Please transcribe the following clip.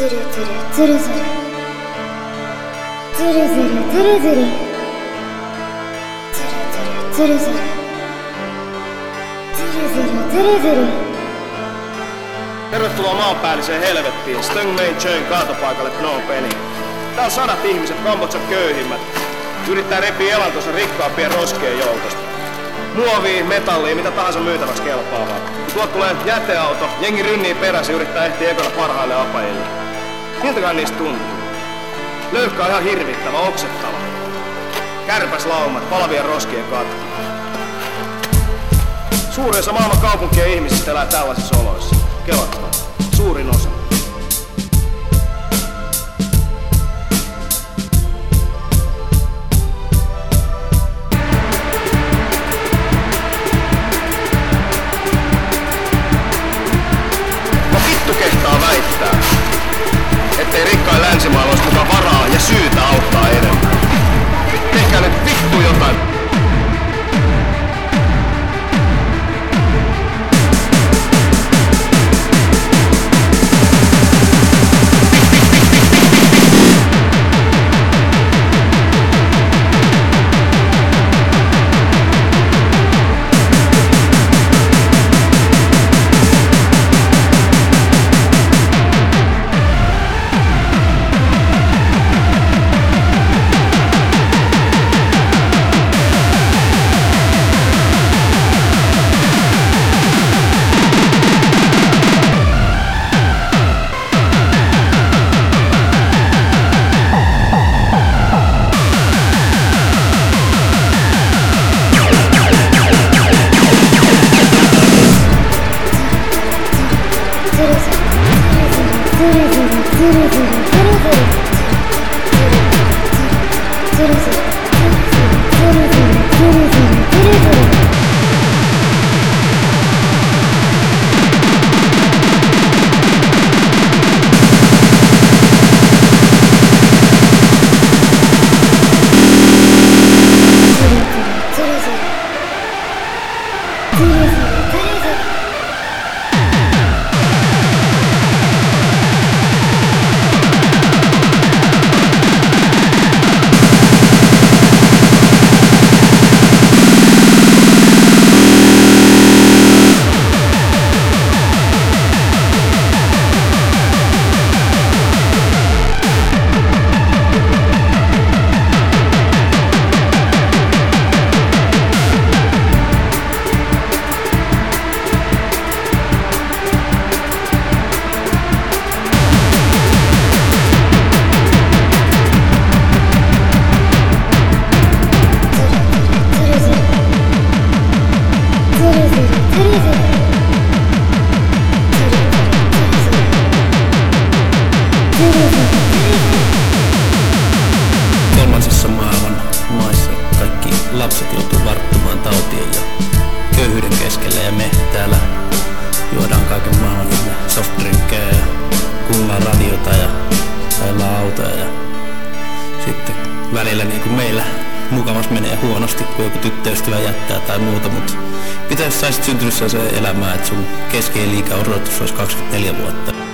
ずるずるずるずるずるずるずるずるずるずるずるずるずるずるずるずる Tervetuloa maanpäälliseen helvettiin, Stung Main Chön kaatopaikalle Phnom Penhin. Täällä sadat ihmiset, Kambodsan köyhimmät, yrittää repiä elantonsa rikkaampien roskien joukosta. Muovia, metallia, mitä tahansa myytäväksi kelpaavaa. Kun tuot tulee jäteauto, jengi rynnii perässä ja yrittää ehtiä ekana parhaille apajille. Miltäkään niistä tuntuu? Löyhkä on ihan hirvittävä, oksettava. Kärpäslaumat, palavien roskien katki. Suurin osa maailman kaupunkien ihmisistä elää tällaisissa oloissa. ずるずるずるずるずるずるずるずるずるずる lapset joutuu varttumaan tautien ja köyhyyden keskelle ja me täällä juodaan kaiken maailman ihme softdrinkkejä ja kuunnellaan radiota ja ajellaan autoja ja sitten välillä niin kuin meillä mukavas menee huonosti, kun joku tyttöystävä jättää tai muuta, mutta pitäisi saisit syntynyt se elämää, että sun keski-ikä odotus olisi 24 vuotta.